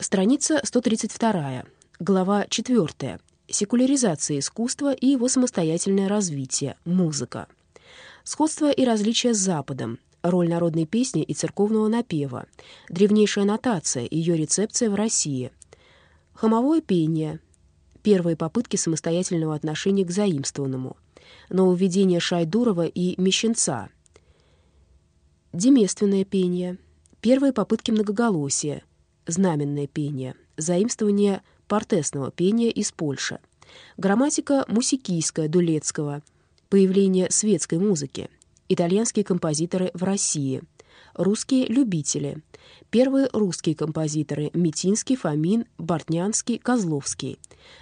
Страница 132. Глава 4. Секуляризация искусства и его самостоятельное развитие. Музыка. Сходство и различия с Западом. Роль народной песни и церковного напева. Древнейшая нотация, ее рецепция в России. Хомовое пение. Первые попытки самостоятельного отношения к заимствованному. Нововведение Шайдурова и Мещенца. Демественное пение. Первые попытки многоголосия знаменное пение, заимствование портесного пения из Польши, грамматика мусикийская Дулецкого, появление светской музыки, итальянские композиторы в России, русские любители, первые русские композиторы Митинский, Фомин, Бортнянский, Козловский,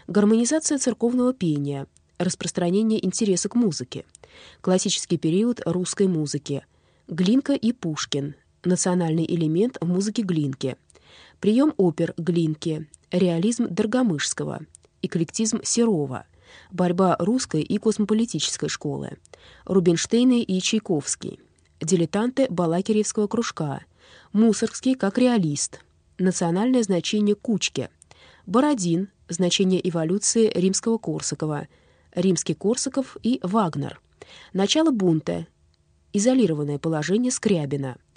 гармонизация церковного пения, распространение интереса к музыке, классический период русской музыки, Глинка и Пушкин, национальный элемент в музыке Глинки — прием опер Глинки, реализм Доргомышского, эклектизм Серова, борьба русской и космополитической школы, Рубинштейны и Чайковский, дилетанты Балакиревского кружка, Мусоргский как реалист, национальное значение Кучки, Бородин, значение эволюции римского Корсакова, римский Корсаков и Вагнер, начало бунта, изолированное положение Скрябина —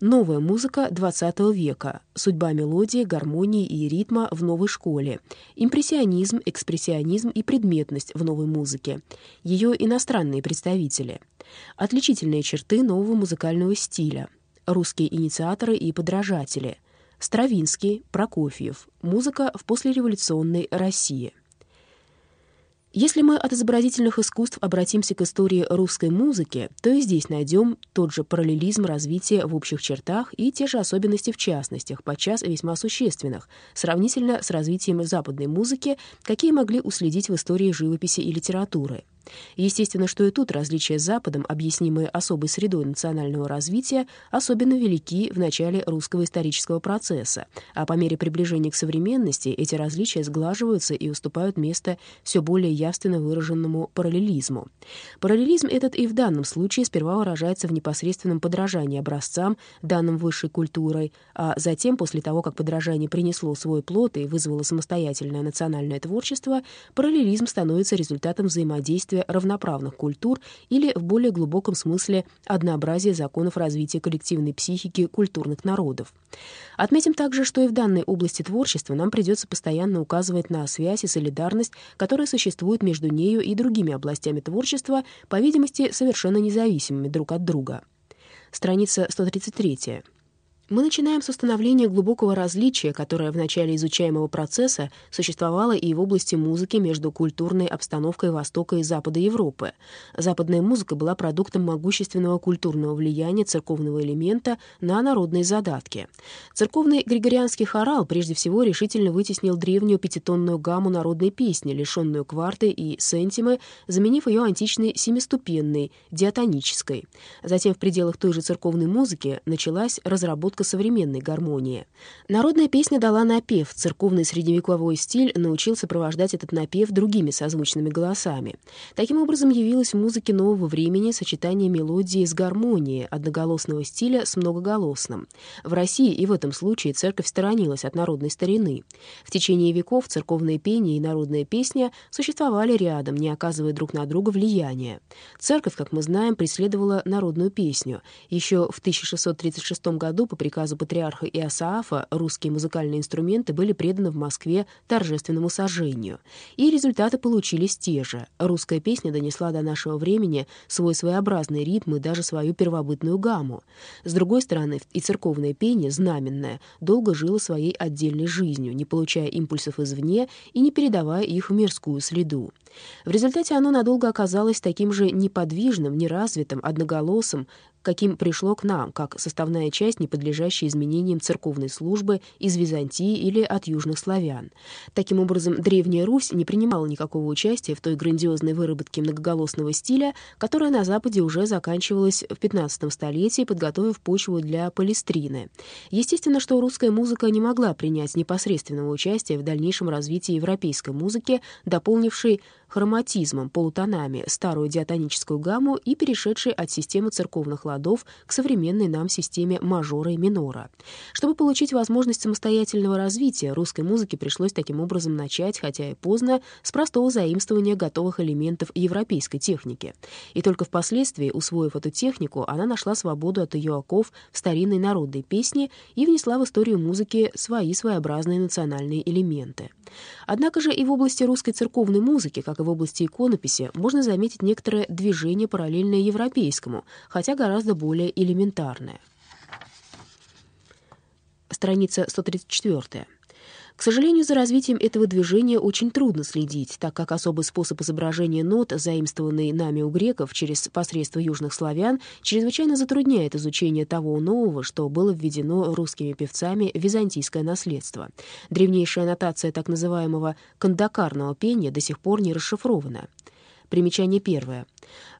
Новая музыка XX века. Судьба мелодии, гармонии и ритма в новой школе. Импрессионизм, экспрессионизм и предметность в новой музыке. Ее иностранные представители. Отличительные черты нового музыкального стиля. Русские инициаторы и подражатели. Стравинский, Прокофьев. Музыка в послереволюционной России. Если мы от изобразительных искусств обратимся к истории русской музыки, то и здесь найдем тот же параллелизм развития в общих чертах и те же особенности в частностях, подчас весьма существенных, сравнительно с развитием западной музыки, какие могли уследить в истории живописи и литературы. Естественно, что и тут различия с Западом, объяснимые особой средой национального развития, особенно велики в начале русского исторического процесса, а по мере приближения к современности эти различия сглаживаются и уступают место все более явственно выраженному параллелизму. Параллелизм этот и в данном случае сперва выражается в непосредственном подражании образцам, данным высшей культурой, а затем, после того, как подражание принесло свой плод и вызвало самостоятельное национальное творчество, параллелизм становится результатом взаимодействия соответствие равноправных культур или, в более глубоком смысле, однообразие законов развития коллективной психики культурных народов. Отметим также, что и в данной области творчества нам придется постоянно указывать на связь и солидарность, которая существует между нею и другими областями творчества, по видимости, совершенно независимыми друг от друга. Страница 133. Мы начинаем с установления глубокого различия, которое в начале изучаемого процесса существовало и в области музыки между культурной обстановкой Востока и Запада Европы. Западная музыка была продуктом могущественного культурного влияния церковного элемента на народные задатки. Церковный григорианский хорал прежде всего решительно вытеснил древнюю пятитонную гамму народной песни, лишенную кварты и сентимы, заменив ее античной семиступенной, диатонической. Затем в пределах той же церковной музыки началась разработка разработка современной гармонии. Народная песня дала напев, церковный средневековой стиль научил сопровождать этот напев другими созвучными голосами. Таким образом, явилось в музыке нового времени сочетание мелодии с гармонией, одноголосного стиля с многоголосным. В России и в этом случае церковь сторонилась от народной старины. В течение веков церковное пение и народная песня существовали рядом, не оказывая друг на друга влияния. Церковь, как мы знаем, преследовала народную песню. Еще в 1636 году по приказу патриарха Иосаафа русские музыкальные инструменты были преданы в Москве торжественному сожжению. И результаты получились те же. Русская песня донесла до нашего времени свой своеобразный ритм и даже свою первобытную гамму. С другой стороны, и церковное пение, знаменное, долго жило своей отдельной жизнью, не получая импульсов извне и не передавая их в мирскую среду. В результате оно надолго оказалось таким же неподвижным, неразвитым, одноголосым, каким пришло к нам, как составная часть, не подлежащая изменениям церковной службы из Византии или от южных славян. Таким образом, Древняя Русь не принимала никакого участия в той грандиозной выработке многоголосного стиля, которая на Западе уже заканчивалась в XV столетии, подготовив почву для палестрины. Естественно, что русская музыка не могла принять непосредственного участия в дальнейшем развитии европейской музыки, дополнившей хроматизмом, полутонами, старую диатоническую гамму и перешедшей от системы церковных ладов к современной нам системе мажора и минора. Чтобы получить возможность самостоятельного развития, русской музыке пришлось таким образом начать, хотя и поздно, с простого заимствования готовых элементов европейской техники. И только впоследствии, усвоив эту технику, она нашла свободу от ее оков в старинной народной песне и внесла в историю музыки свои своеобразные национальные элементы. Однако же и в области русской церковной музыки, как и в области иконописи, можно заметить некоторое движение, параллельное европейскому, хотя гораздо более элементарное. Страница 134. К сожалению, за развитием этого движения очень трудно следить, так как особый способ изображения нот, заимствованный нами у греков через посредство южных славян, чрезвычайно затрудняет изучение того нового, что было введено русскими певцами в византийское наследство. Древнейшая нотация так называемого кандакарного пения до сих пор не расшифрована. Примечание первое.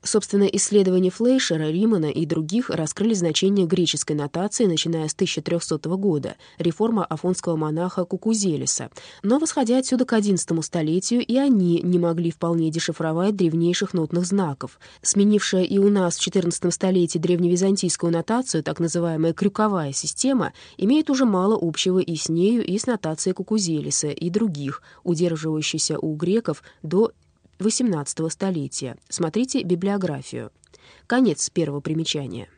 Собственно, исследования Флейшера, Римана и других раскрыли значение греческой нотации, начиная с 1300 года, реформа афонского монаха Кукузелиса. Но, восходя отсюда к XI столетию, и они не могли вполне дешифровать древнейших нотных знаков. Сменившая и у нас в XIV столетии древневизантийскую нотацию, так называемая крюковая система, имеет уже мало общего и с нею, и с нотацией Кукузелиса и других, удерживающейся у греков до XVIII столетия. Смотрите библиографию. Конец первого примечания.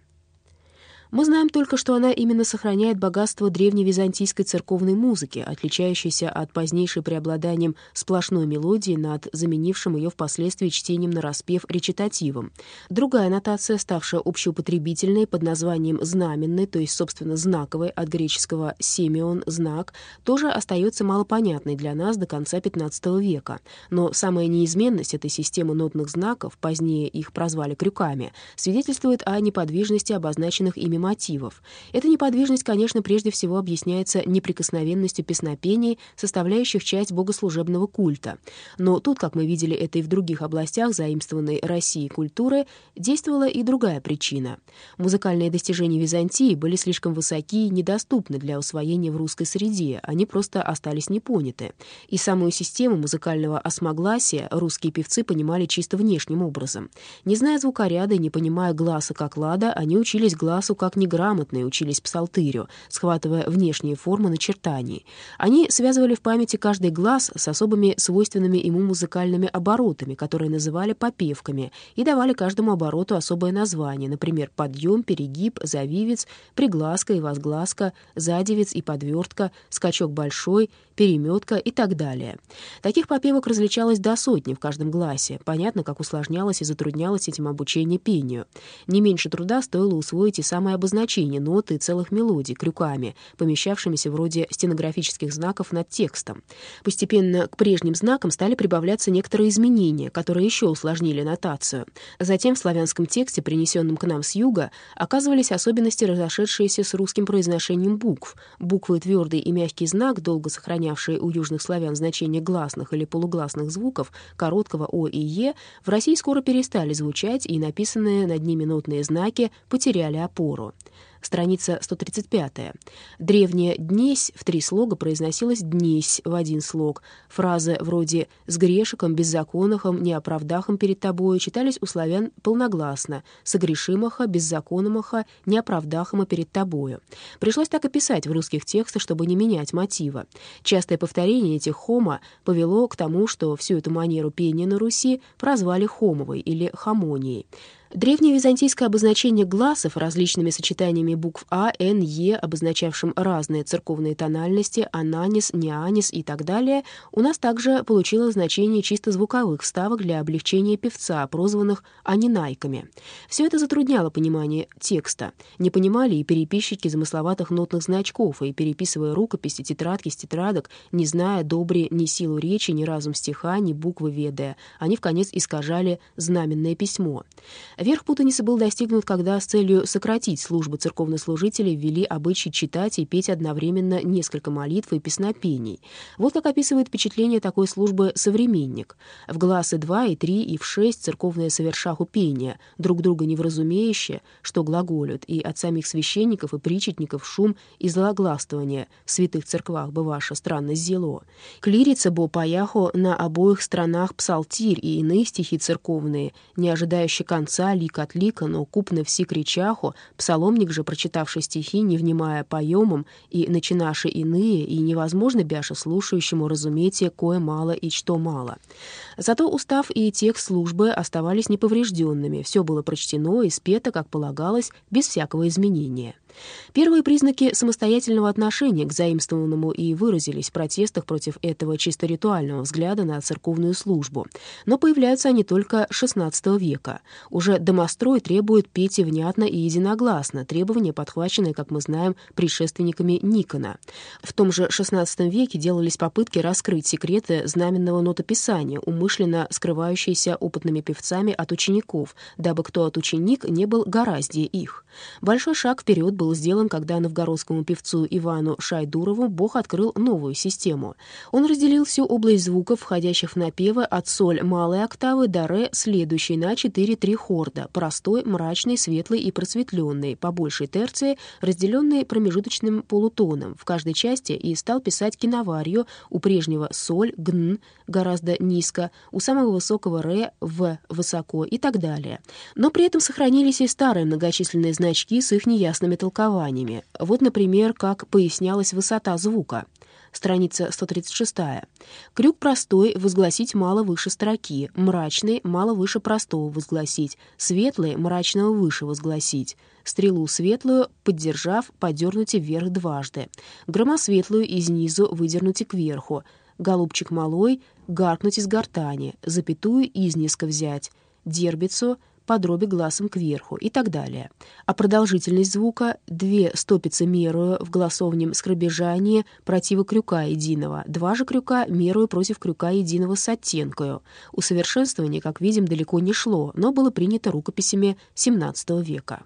Мы знаем только, что она именно сохраняет богатство древневизантийской церковной музыки, отличающейся от позднейшей преобладанием сплошной мелодии над заменившим ее впоследствии чтением на распев речитативом. Другая нотация, ставшая общеупотребительной под названием знаменной, то есть, собственно, знаковой, от греческого «семион» — «знак», тоже остается малопонятной для нас до конца XV века. Но самая неизменность этой системы нотных знаков, позднее их прозвали крюками, свидетельствует о неподвижности обозначенных ими мотивов. Эта неподвижность, конечно, прежде всего объясняется неприкосновенностью песнопений, составляющих часть богослужебного культа. Но тут, как мы видели это и в других областях заимствованной России культуры, действовала и другая причина. Музыкальные достижения Византии были слишком высоки и недоступны для усвоения в русской среде, они просто остались непоняты. И самую систему музыкального осмогласия русские певцы понимали чисто внешним образом. Не зная звукоряда и не понимая глаза как лада, они учились глазу как как неграмотные учились псалтырю, схватывая внешние формы начертаний. Они связывали в памяти каждый глаз с особыми свойственными ему музыкальными оборотами, которые называли попевками, и давали каждому обороту особое название, например, подъем, перегиб, завивец, пригласка и возгласка, задевец и подвертка, скачок большой, переметка и так далее. Таких попевок различалось до сотни в каждом гласе. Понятно, как усложнялось и затруднялось этим обучение пению. Не меньше труда стоило усвоить и самое обозначения ноты и целых мелодий крюками, помещавшимися вроде стенографических знаков над текстом. Постепенно к прежним знакам стали прибавляться некоторые изменения, которые еще усложнили нотацию. Затем в славянском тексте, принесенном к нам с юга, оказывались особенности, разошедшиеся с русским произношением букв. Буквы твердый и мягкий знак, долго сохранявшие у южных славян значение гласных или полугласных звуков, короткого «о» и «е», в России скоро перестали звучать, и написанные над ними нотные знаки потеряли опору страница 135. Древняя «днесь» в три слога произносилась «днесь» в один слог. Фразы вроде «с грешиком, беззаконохом, неоправдахом перед тобою» читались у славян полногласно «согрешимоха, беззакономаха, неоправдахома перед тобою». Пришлось так и писать в русских текстах, чтобы не менять мотива. Частое повторение этих «хома» повело к тому, что всю эту манеру пения на Руси прозвали «хомовой» или «хамонией». Древнее византийское обозначение гласов различными сочетаниями букв А, Н, Е, обозначавшим разные церковные тональности, ананис, неанис и так далее, у нас также получило значение чисто звуковых вставок для облегчения певца, прозванных анинайками. Все это затрудняло понимание текста. Не понимали и переписчики замысловатых нотных значков, и, переписывая рукописи, тетрадки с тетрадок, не зная добре ни силу речи, ни разум стиха, ни буквы ведая, они в конец искажали знаменное письмо. Верх путаницы был достигнут, когда с целью сократить службу церковнослужителей ввели обычай читать и петь одновременно несколько молитв и песнопений. Вот как описывает впечатление такой службы современник. В глазы 2 и 3 и в 6 церковное совершаху пения, друг друга невразумеющие, что глаголют, и от самих священников и причетников шум и злогластвование в святых церквах бываше странно зело. Клирица бо паяхо на обоих странах псалтирь и иные стихи церковные, не ожидающие конца лика, лик от лика, но купны все кричаху, псаломник же, прочитавший стихи, не внимая поемам, и начинаши иные, и невозможно бяше слушающему разумейте кое мало и что мало. Зато устав и текст службы оставались неповрежденными, все было прочтено и спето, как полагалось, без всякого изменения. Первые признаки самостоятельного отношения к заимствованному и выразились в протестах против этого чисто ритуального взгляда на церковную службу. Но появляются они только XVI века. Уже домострой требует петь и внятно и единогласно, требования, подхваченные, как мы знаем, предшественниками Никона. В том же XVI веке делались попытки раскрыть секреты знаменного нотописания, умышленно скрывающиеся опытными певцами от учеников, дабы кто от ученик не был гораздее их. Большой шаг вперед был сделан, когда новгородскому певцу Ивану Шайдурову Бог открыл новую систему. Он разделил всю область звуков, входящих в напевы от соль малой октавы до ре, следующей на 4-3 хорда, простой, мрачный, светлый и просветленный, по большей терции, разделенный промежуточным полутоном в каждой части, и стал писать киноварью у прежнего соль, гн, гораздо низко, у самого высокого ре, в, высоко и так далее. Но при этом сохранились и старые многочисленные значки с их неясными толкованиями толкованиями. Вот, например, как пояснялась высота звука. Страница 136. Крюк простой возгласить мало выше строки, мрачный мало выше простого возгласить, светлый мрачного выше возгласить, стрелу светлую, поддержав, подернуть вверх дважды, громосветлую из низу выдернуть кверху, голубчик малой, гаркнуть из гортани, запятую из низко взять, дербицу — по дроби глазом кверху и так далее. А продолжительность звука — две стопицы мерую в голосовнем скробежании против крюка единого, два же крюка мерую против крюка единого с оттенкою. Усовершенствование, как видим, далеко не шло, но было принято рукописями XVII века.